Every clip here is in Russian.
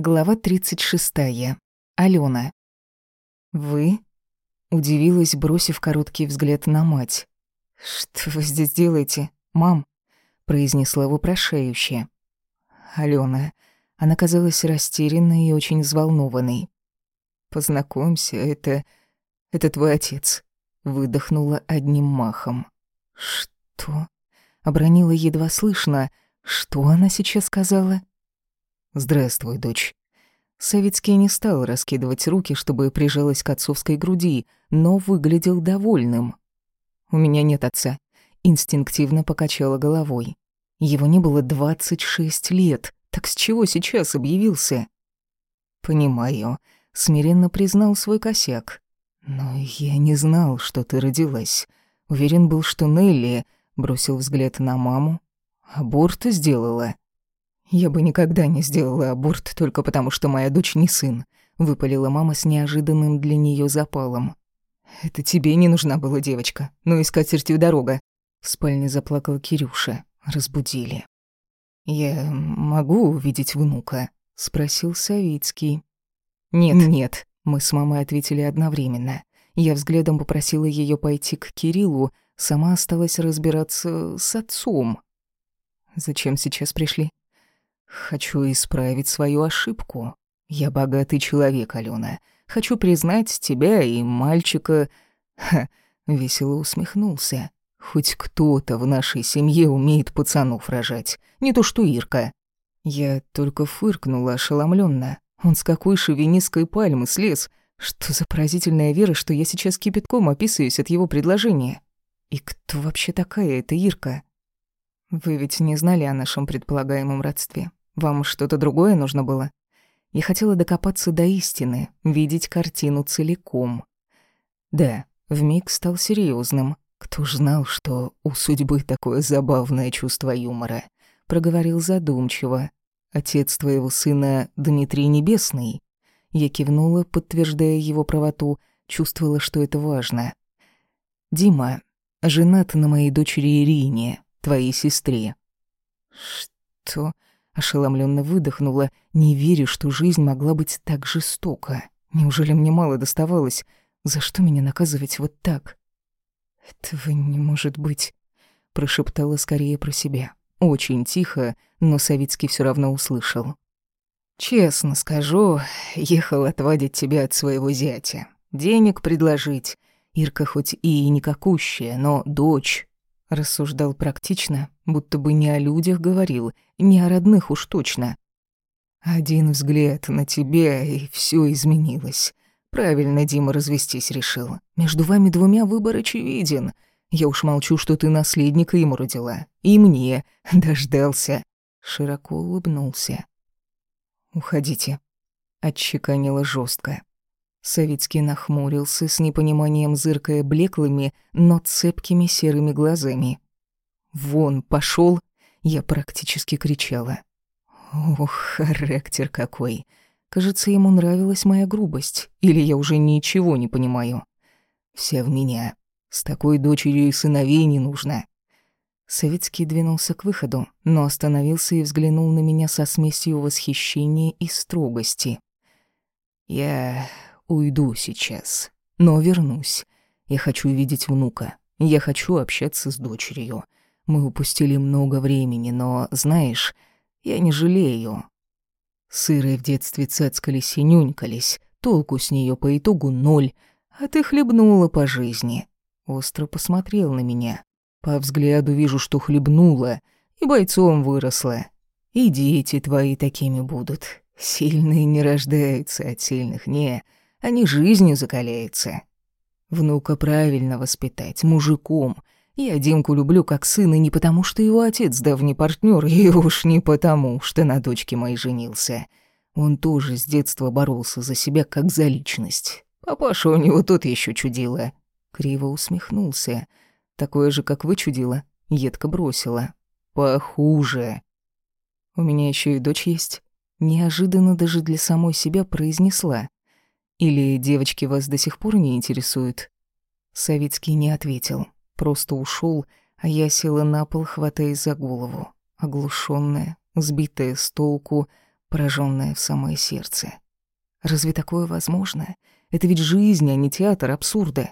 Глава 36. Алена. «Вы?» — удивилась, бросив короткий взгляд на мать. «Что вы здесь делаете, мам?» — произнесла вопрошающе. Алена. Она казалась растерянной и очень взволнованной. «Познакомься, это... это твой отец», — выдохнула одним махом. «Что?» — обронила едва слышно. «Что она сейчас сказала?» «Здравствуй, дочь». Савицкий не стал раскидывать руки, чтобы прижалась к отцовской груди, но выглядел довольным. «У меня нет отца», — инстинктивно покачала головой. Его не было двадцать шесть лет, так с чего сейчас объявился? «Понимаю», — смиренно признал свой косяк. «Но я не знал, что ты родилась. Уверен был, что Нелли...» — бросил взгляд на маму. «Аборт сделала». «Я бы никогда не сделала аборт только потому, что моя дочь не сын», — выпалила мама с неожиданным для нее запалом. «Это тебе не нужна была девочка, но и с катертью дорога». В спальне заплакал Кирюша. Разбудили. «Я могу увидеть внука?» — спросил Савицкий. «Нет, нет», — мы с мамой ответили одновременно. Я взглядом попросила ее пойти к Кириллу, сама осталась разбираться с отцом. «Зачем сейчас пришли?» Хочу исправить свою ошибку. Я богатый человек, Алена. Хочу признать тебя и мальчика... Ха, весело усмехнулся. Хоть кто-то в нашей семье умеет пацанов рожать. Не то что Ирка. Я только фыркнула ошеломленно. Он с какой шовинистской пальмы слез. Что за поразительная вера, что я сейчас кипятком описываюсь от его предложения. И кто вообще такая эта Ирка? Вы ведь не знали о нашем предполагаемом родстве. Вам что-то другое нужно было? Я хотела докопаться до истины, видеть картину целиком. Да, вмиг стал серьезным. Кто ж знал, что у судьбы такое забавное чувство юмора? Проговорил задумчиво. Отец твоего сына Дмитрий Небесный? Я кивнула, подтверждая его правоту, чувствовала, что это важно. Дима женат на моей дочери Ирине, твоей сестре. Что? Ошеломленно выдохнула, не веря, что жизнь могла быть так жестока. Неужели мне мало доставалось? За что меня наказывать вот так? «Этого не может быть», — прошептала скорее про себя. Очень тихо, но Савицкий все равно услышал. «Честно скажу, ехал отводить тебя от своего зятя. Денег предложить. Ирка хоть и никакущая, но дочь, Рассуждал практично, будто бы не о людях говорил, не о родных уж точно. Один взгляд на тебя, и все изменилось. Правильно Дима развестись решил. Между вами двумя выбор очевиден. Я уж молчу, что ты наследника ему родила. И мне дождался. Широко улыбнулся. «Уходите», — отчеканила жестко. Савицкий нахмурился с непониманием, зыркая блеклыми, но цепкими серыми глазами. «Вон, пошел! Я практически кричала. «Ох, характер какой! Кажется, ему нравилась моя грубость, или я уже ничего не понимаю. Вся в меня. С такой дочерью и сыновей не нужно». Савицкий двинулся к выходу, но остановился и взглянул на меня со смесью восхищения и строгости. «Я Уйду сейчас, но вернусь. Я хочу видеть внука. Я хочу общаться с дочерью. Мы упустили много времени, но, знаешь, я не жалею. Сырые в детстве цацкались и нюнькались, толку с нее по итогу ноль, а ты хлебнула по жизни. Остро посмотрел на меня. По взгляду вижу, что хлебнула, и бойцом выросла. И дети твои такими будут. Сильные не рождаются от сильных, не они жизнью закаляются. Внука правильно воспитать, мужиком. Я Димку люблю как сына не потому, что его отец давний партнер, и уж не потому, что на дочке моей женился. Он тоже с детства боролся за себя как за личность. Папаша у него тот еще чудило. Криво усмехнулся. Такое же, как вы чудила, едко бросила. Похуже. У меня еще и дочь есть. Неожиданно даже для самой себя произнесла. Или девочки вас до сих пор не интересуют?» Савицкий не ответил, просто ушел, а я села на пол, хватаясь за голову, оглушенная, сбитая с толку, поражённая в самое сердце. Разве такое возможно? Это ведь жизнь, а не театр абсурда.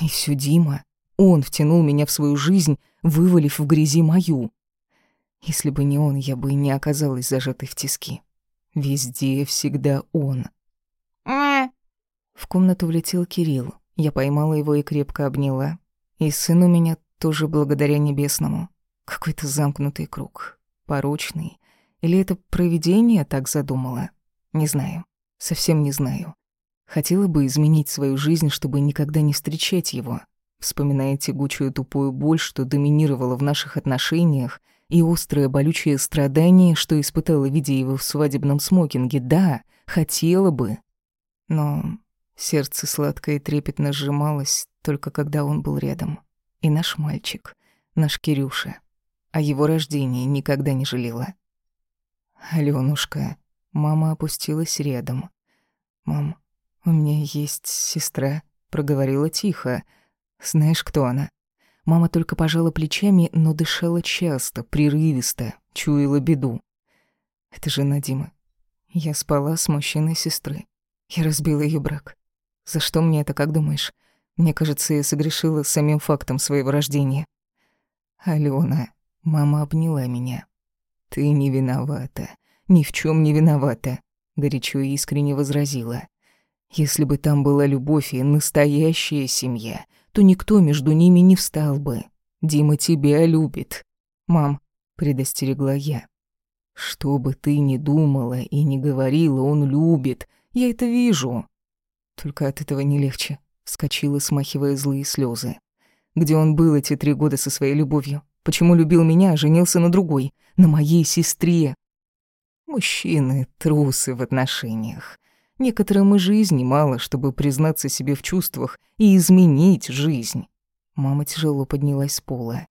И всё Дима. Он втянул меня в свою жизнь, вывалив в грязи мою. Если бы не он, я бы не оказалась зажатой в тиски. Везде всегда он. В комнату влетел Кирилл. Я поймала его и крепко обняла. И сын у меня тоже благодаря небесному. Какой-то замкнутый круг. Порочный. Или это провидение так задумало? Не знаю. Совсем не знаю. Хотела бы изменить свою жизнь, чтобы никогда не встречать его. Вспоминая тягучую тупую боль, что доминировала в наших отношениях, и острое болючее страдание, что испытала, видя его в свадебном смокинге, да, хотела бы. Но сердце сладко и трепетно сжималось, только когда он был рядом. И наш мальчик, наш Кирюша, о его рождении никогда не жалела. «Алёнушка», мама опустилась рядом. «Мам, у меня есть сестра», — проговорила тихо. «Знаешь, кто она?» Мама только пожала плечами, но дышала часто, прерывисто, чуяла беду. Это жена Димы. Я спала с мужчиной сестры. Я разбила ее брак. За что мне это, как думаешь? Мне кажется, я согрешила самим фактом своего рождения. Алена, мама обняла меня. Ты не виновата. Ни в чем не виновата, горячо и искренне возразила. Если бы там была любовь и настоящая семья, то никто между ними не встал бы. Дима тебя любит. Мам, предостерегла я. Что бы ты ни думала и ни говорила, он любит. Я это вижу. Только от этого не легче. Вскочила, смахивая злые слезы. Где он был эти три года со своей любовью? Почему любил меня, а женился на другой? На моей сестре? Мужчины — трусы в отношениях. Некоторым и жизни мало, чтобы признаться себе в чувствах и изменить жизнь. Мама тяжело поднялась с пола.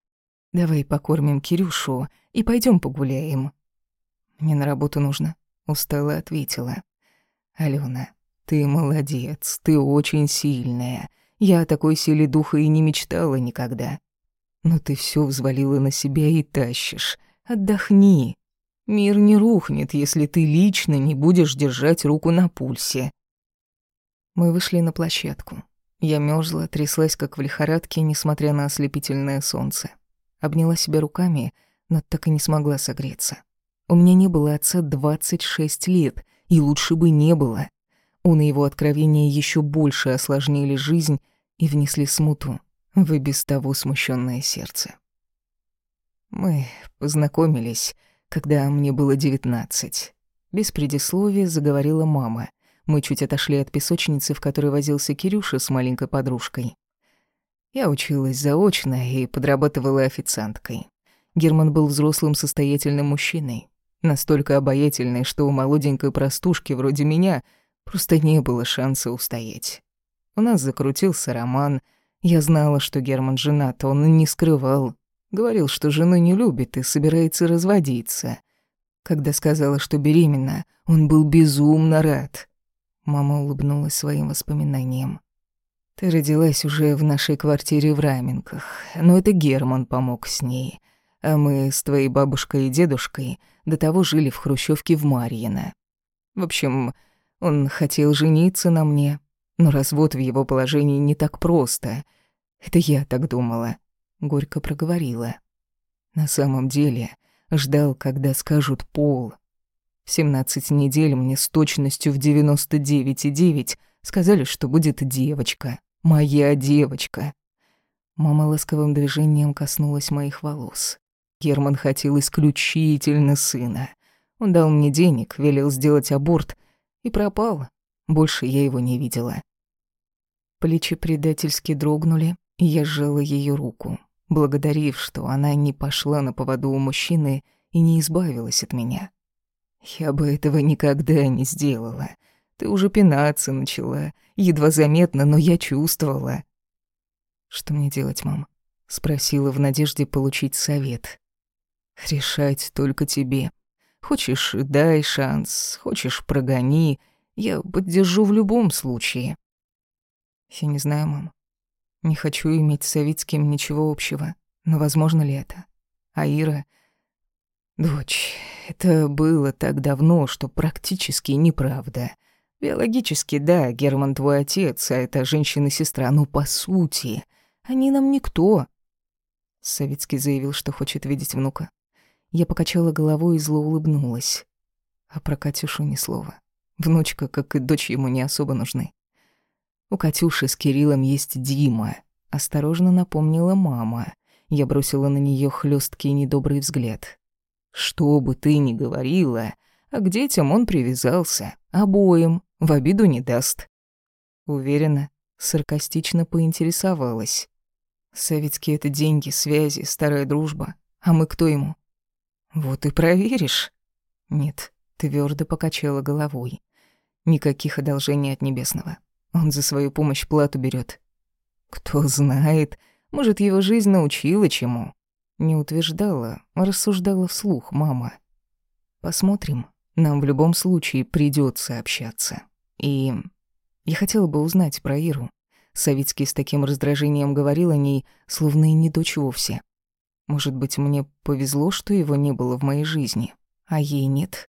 «Давай покормим Кирюшу и пойдем погуляем». «Мне на работу нужно», — устала ответила. «Алена, ты молодец, ты очень сильная. Я о такой силе духа и не мечтала никогда. Но ты все взвалила на себя и тащишь. Отдохни, Мир не рухнет, если ты лично не будешь держать руку на пульсе. Мы вышли на площадку. Я мёрзла, тряслась как в лихорадке, несмотря на ослепительное солнце. Обняла себя руками, но так и не смогла согреться. У меня не было отца 26 лет, и лучше бы не было. Он и его откровения еще больше осложнили жизнь и внесли смуту в и без того смущенное сердце. Мы познакомились когда мне было девятнадцать. Без предисловия заговорила мама. Мы чуть отошли от песочницы, в которой возился Кирюша с маленькой подружкой. Я училась заочно и подрабатывала официанткой. Герман был взрослым состоятельным мужчиной. Настолько обаятельный, что у молоденькой простушки вроде меня просто не было шанса устоять. У нас закрутился роман. Я знала, что Герман женат, он не скрывал. Говорил, что жену не любит и собирается разводиться. Когда сказала, что беременна, он был безумно рад. Мама улыбнулась своим воспоминаниям. Ты родилась уже в нашей квартире в Раменках, но это Герман помог с ней. А мы с твоей бабушкой и дедушкой до того жили в хрущевке в Марьино. В общем, он хотел жениться на мне, но развод в его положении не так просто. Это я так думала горько проговорила. На самом деле, ждал, когда скажут пол. В 17 недель мне с точностью в 99,9 сказали, что будет девочка. Моя девочка. Мама ласковым движением коснулась моих волос. Герман хотел исключительно сына. Он дал мне денег, велел сделать аборт и пропал. Больше я его не видела. Плечи предательски дрогнули, и я сжала ее руку благодарив, что она не пошла на поводу у мужчины и не избавилась от меня. Я бы этого никогда не сделала. Ты уже пинаться начала, едва заметно, но я чувствовала. Что мне делать, мам? спросила в надежде получить совет. Решать только тебе. Хочешь, дай шанс, хочешь, прогони. Я поддержу в любом случае. Я не знаю, мам. Не хочу иметь с Савицким ничего общего, но возможно ли это? А Ира... Дочь, это было так давно, что практически неправда. Биологически, да, Герман твой отец, а эта женщина-сестра, но по сути, они нам никто. Савицкий заявил, что хочет видеть внука. Я покачала головой и зло улыбнулась. А про Катюшу ни слова. Внучка, как и дочь, ему не особо нужны. У Катюши с Кириллом есть Дима. Осторожно напомнила мама. Я бросила на нее хлесткий недобрый взгляд. Что бы ты ни говорила, а к детям он привязался. Обоим. В обиду не даст. Уверена, саркастично поинтересовалась. Советские — это деньги, связи, старая дружба. А мы кто ему? Вот и проверишь. Нет, твердо покачала головой. Никаких одолжений от Небесного. Он за свою помощь плату берет. Кто знает, может, его жизнь научила чему. Не утверждала, а рассуждала вслух мама. Посмотрим. Нам в любом случае придется общаться. И я хотела бы узнать про Иру. Савицкий с таким раздражением говорил о ней, словно и не дочь вовсе. Может быть, мне повезло, что его не было в моей жизни, а ей нет.